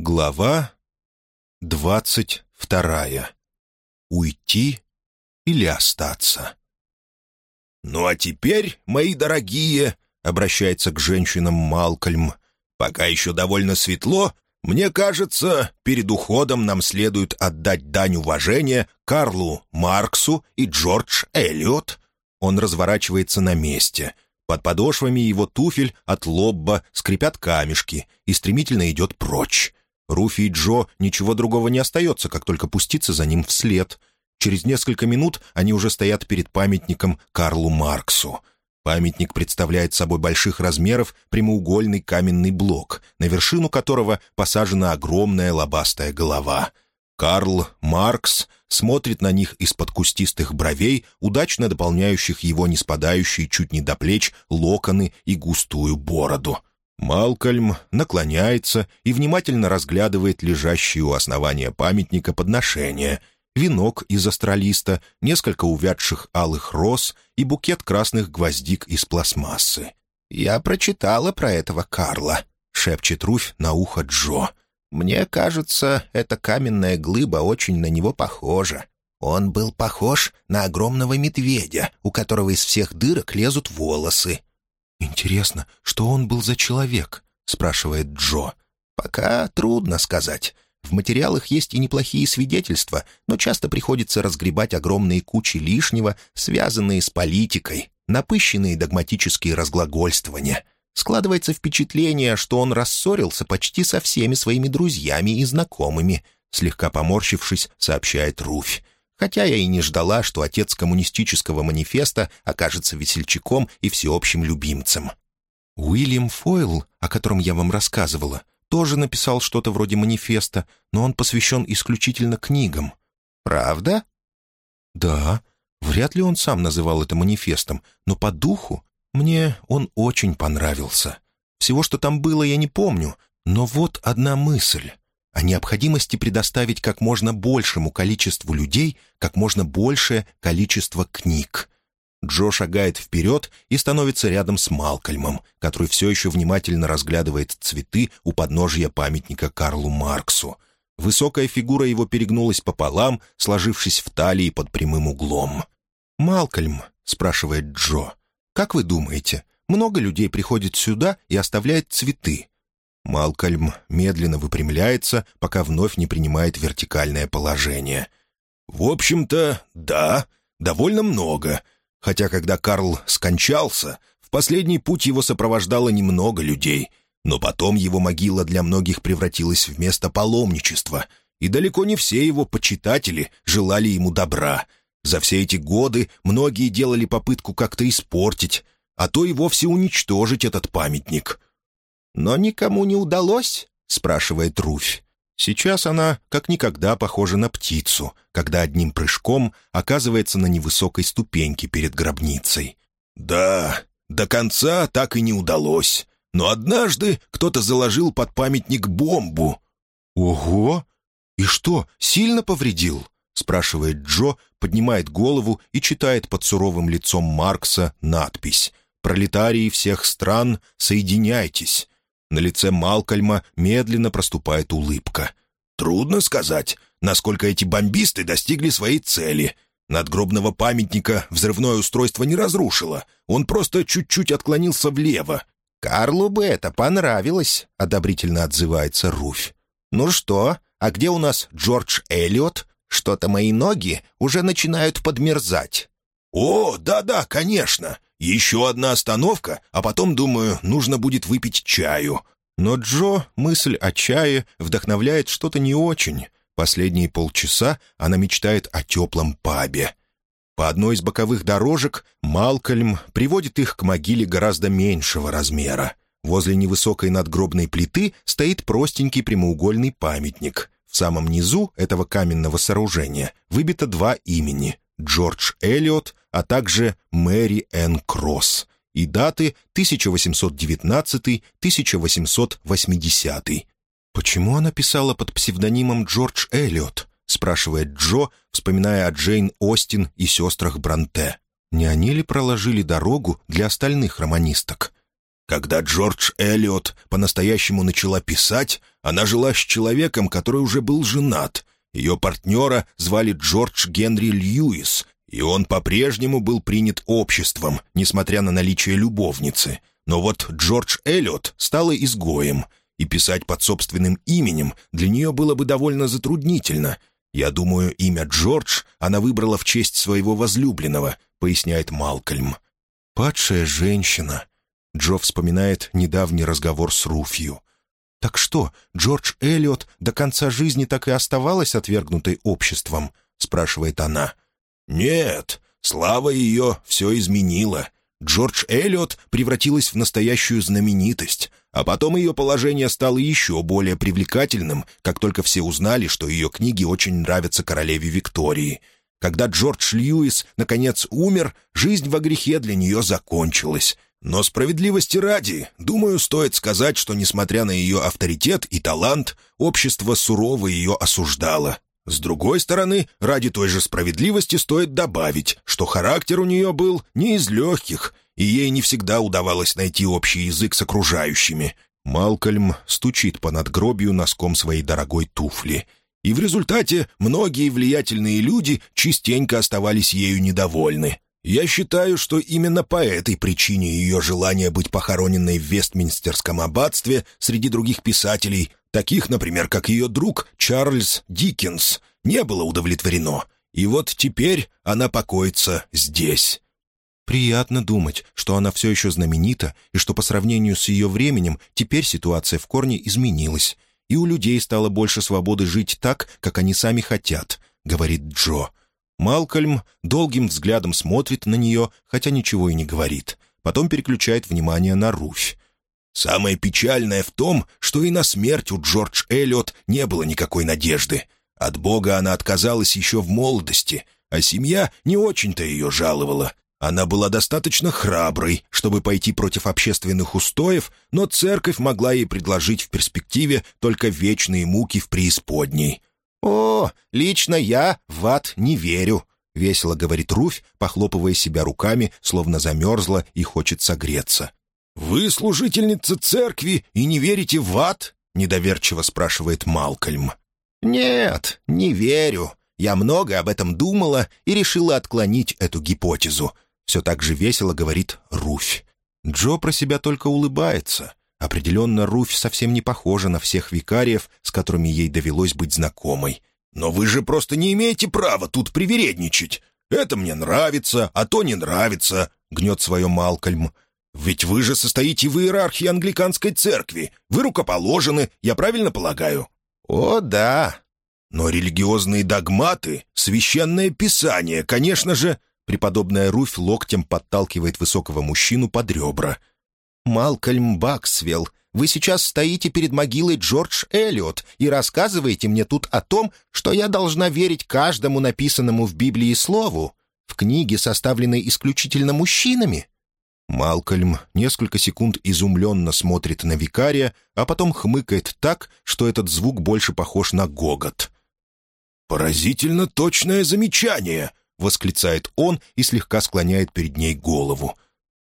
Глава двадцать вторая. Уйти или остаться? «Ну а теперь, мои дорогие», — обращается к женщинам Малкольм, «пока еще довольно светло, мне кажется, перед уходом нам следует отдать дань уважения Карлу Марксу и Джордж Эллиот». Он разворачивается на месте. Под подошвами его туфель от лобба скрипят камешки и стремительно идет прочь. Руфи и Джо ничего другого не остается, как только пуститься за ним вслед. Через несколько минут они уже стоят перед памятником Карлу Марксу. Памятник представляет собой больших размеров прямоугольный каменный блок, на вершину которого посажена огромная лобастая голова. Карл Маркс смотрит на них из-под кустистых бровей, удачно дополняющих его не спадающие чуть не до плеч локоны и густую бороду. Малкольм наклоняется и внимательно разглядывает лежащие у основания памятника подношения — венок из астролиста, несколько увядших алых роз и букет красных гвоздик из пластмассы. «Я прочитала про этого Карла», — шепчет Руфь на ухо Джо. «Мне кажется, эта каменная глыба очень на него похожа. Он был похож на огромного медведя, у которого из всех дырок лезут волосы». «Интересно, что он был за человек?» — спрашивает Джо. «Пока трудно сказать. В материалах есть и неплохие свидетельства, но часто приходится разгребать огромные кучи лишнего, связанные с политикой, напыщенные догматические разглагольствования. Складывается впечатление, что он рассорился почти со всеми своими друзьями и знакомыми, слегка поморщившись, сообщает Руфь хотя я и не ждала, что отец коммунистического манифеста окажется весельчаком и всеобщим любимцем. Уильям Фойл, о котором я вам рассказывала, тоже написал что-то вроде манифеста, но он посвящен исключительно книгам. Правда? Да. Вряд ли он сам называл это манифестом, но по духу мне он очень понравился. Всего, что там было, я не помню, но вот одна мысль о необходимости предоставить как можно большему количеству людей как можно большее количество книг. Джо шагает вперед и становится рядом с Малкольмом, который все еще внимательно разглядывает цветы у подножия памятника Карлу Марксу. Высокая фигура его перегнулась пополам, сложившись в талии под прямым углом. «Малкольм», — спрашивает Джо, — «как вы думаете, много людей приходит сюда и оставляет цветы?» Малкольм медленно выпрямляется, пока вновь не принимает вертикальное положение. «В общем-то, да, довольно много», Хотя, когда Карл скончался, в последний путь его сопровождало немного людей, но потом его могила для многих превратилась в место паломничества, и далеко не все его почитатели желали ему добра. За все эти годы многие делали попытку как-то испортить, а то и вовсе уничтожить этот памятник. «Но никому не удалось?» — спрашивает Руфь. Сейчас она как никогда похожа на птицу, когда одним прыжком оказывается на невысокой ступеньке перед гробницей. «Да, до конца так и не удалось. Но однажды кто-то заложил под памятник бомбу». «Ого! И что, сильно повредил?» — спрашивает Джо, поднимает голову и читает под суровым лицом Маркса надпись «Пролетарии всех стран, соединяйтесь. На лице Малкольма медленно проступает улыбка. «Трудно сказать, насколько эти бомбисты достигли своей цели. Надгробного памятника взрывное устройство не разрушило. Он просто чуть-чуть отклонился влево. «Карлу бы это понравилось», — одобрительно отзывается Руфь. «Ну что, а где у нас Джордж Эллиот? Что-то мои ноги уже начинают подмерзать». «О, да-да, конечно. Еще одна остановка, а потом, думаю, нужно будет выпить чаю». Но Джо мысль о чае вдохновляет что-то не очень. Последние полчаса она мечтает о теплом пабе. По одной из боковых дорожек Малкольм приводит их к могиле гораздо меньшего размера. Возле невысокой надгробной плиты стоит простенький прямоугольный памятник. В самом низу этого каменного сооружения выбито два имени — Джордж Эллиот а также Мэри Энн Кросс и даты 1819-1880. «Почему она писала под псевдонимом Джордж Эллиот?» — спрашивает Джо, вспоминая о Джейн Остин и сестрах Бранте. «Не они ли проложили дорогу для остальных романисток?» Когда Джордж Эллиот по-настоящему начала писать, Она жила с человеком, который уже был женат. Ее партнера звали Джордж Генри Льюис, и он по-прежнему был принят обществом, несмотря на наличие любовницы. Но вот Джордж Эллиот стала изгоем, и писать под собственным именем для нее было бы довольно затруднительно. «Я думаю, имя Джордж она выбрала в честь своего возлюбленного», — поясняет Малкольм. «Падшая женщина». Джо вспоминает недавний разговор с Руфью. «Так что, Джордж Эллиот до конца жизни так и оставалась отвергнутой обществом?» — спрашивает она. «Нет, слава ее все изменила. Джордж Эллиот превратилась в настоящую знаменитость, а потом ее положение стало еще более привлекательным, как только все узнали, что ее книги очень нравятся королеве Виктории. Когда Джордж Льюис, наконец, умер, жизнь во грехе для нее закончилась». Но справедливости ради, думаю, стоит сказать, что, несмотря на ее авторитет и талант, общество сурово ее осуждало. С другой стороны, ради той же справедливости стоит добавить, что характер у нее был не из легких, и ей не всегда удавалось найти общий язык с окружающими. Малкольм стучит по надгробию носком своей дорогой туфли. И в результате многие влиятельные люди частенько оставались ею недовольны. Я считаю, что именно по этой причине ее желание быть похороненной в Вестминстерском аббатстве среди других писателей, таких, например, как ее друг Чарльз Диккенс, не было удовлетворено. И вот теперь она покоится здесь. Приятно думать, что она все еще знаменита, и что по сравнению с ее временем теперь ситуация в корне изменилась, и у людей стало больше свободы жить так, как они сами хотят, говорит Джо. Малкольм долгим взглядом смотрит на нее, хотя ничего и не говорит. Потом переключает внимание на Руфь. «Самое печальное в том, что и на смерть у Джордж Эллиот не было никакой надежды. От Бога она отказалась еще в молодости, а семья не очень-то ее жаловала. Она была достаточно храброй, чтобы пойти против общественных устоев, но церковь могла ей предложить в перспективе только вечные муки в преисподней. «О, лично я в ад не верю», — весело говорит Руфь, похлопывая себя руками, словно замерзла и хочет согреться. «Вы служительница церкви и не верите в ад?» — недоверчиво спрашивает Малкольм. «Нет, не верю. Я много об этом думала и решила отклонить эту гипотезу», — все так же весело говорит Руфь. Джо про себя только улыбается. Определенно, Руфь совсем не похожа на всех викариев, с которыми ей довелось быть знакомой. «Но вы же просто не имеете права тут привередничать. Это мне нравится, а то не нравится», — гнет свое Малкольм. «Ведь вы же состоите в иерархии англиканской церкви. Вы рукоположены, я правильно полагаю?» «О, да». «Но религиозные догматы, священное писание, конечно же...» Преподобная Руфь локтем подталкивает высокого мужчину под ребра. «Малкольм Баксвелл, вы сейчас стоите перед могилой Джордж Эллиот и рассказываете мне тут о том, что я должна верить каждому написанному в Библии слову, в книге, составленной исключительно мужчинами?» Малкольм несколько секунд изумленно смотрит на викария, а потом хмыкает так, что этот звук больше похож на гогот. «Поразительно точное замечание!» — восклицает он и слегка склоняет перед ней голову.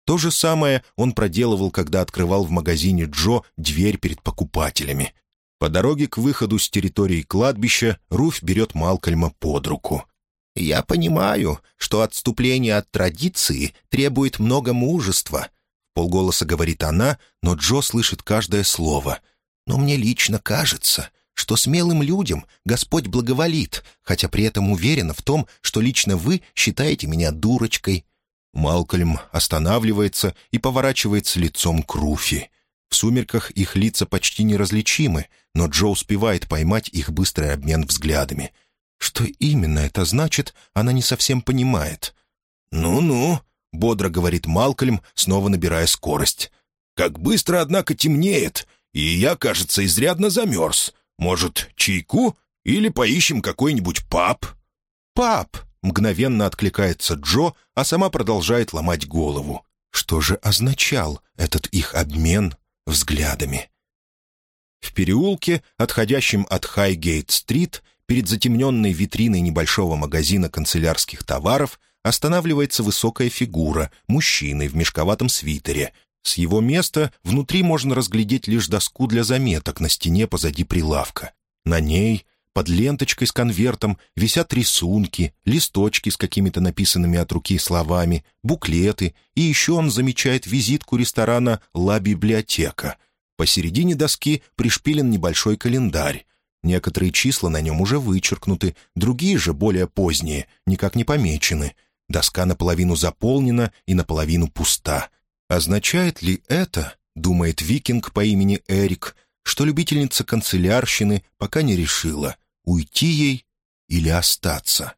То же самое он проделывал, когда открывал в магазине Джо дверь перед покупателями. По дороге к выходу с территории кладбища Руфь берет Малкольма под руку. «Я понимаю, что отступление от традиции требует много мужества», — полголоса говорит она, но Джо слышит каждое слово. «Но мне лично кажется, что смелым людям Господь благоволит, хотя при этом уверена в том, что лично вы считаете меня дурочкой. Малкольм останавливается и поворачивается лицом к Руфи. В сумерках их лица почти неразличимы, но Джо успевает поймать их быстрый обмен взглядами. Что именно это значит, она не совсем понимает. «Ну-ну», — бодро говорит Малкольм, снова набирая скорость. «Как быстро, однако, темнеет, и я, кажется, изрядно замерз. Может, чайку или поищем какой-нибудь паб?» «Паб!» Мгновенно откликается Джо, а сама продолжает ломать голову. Что же означал этот их обмен взглядами? В переулке, отходящем от Хайгейт-стрит, перед затемненной витриной небольшого магазина канцелярских товаров, останавливается высокая фигура, мужчины в мешковатом свитере. С его места внутри можно разглядеть лишь доску для заметок на стене позади прилавка. На ней, под ленточкой с конвертом, висят рисунки, листочки с какими-то написанными от руки словами, буклеты, и еще он замечает визитку ресторана «Ла Библиотека». Посередине доски пришпилен небольшой календарь. Некоторые числа на нем уже вычеркнуты, другие же, более поздние, никак не помечены. Доска наполовину заполнена и наполовину пуста. Означает ли это, думает викинг по имени Эрик, что любительница канцелярщины пока не решила, уйти ей или остаться?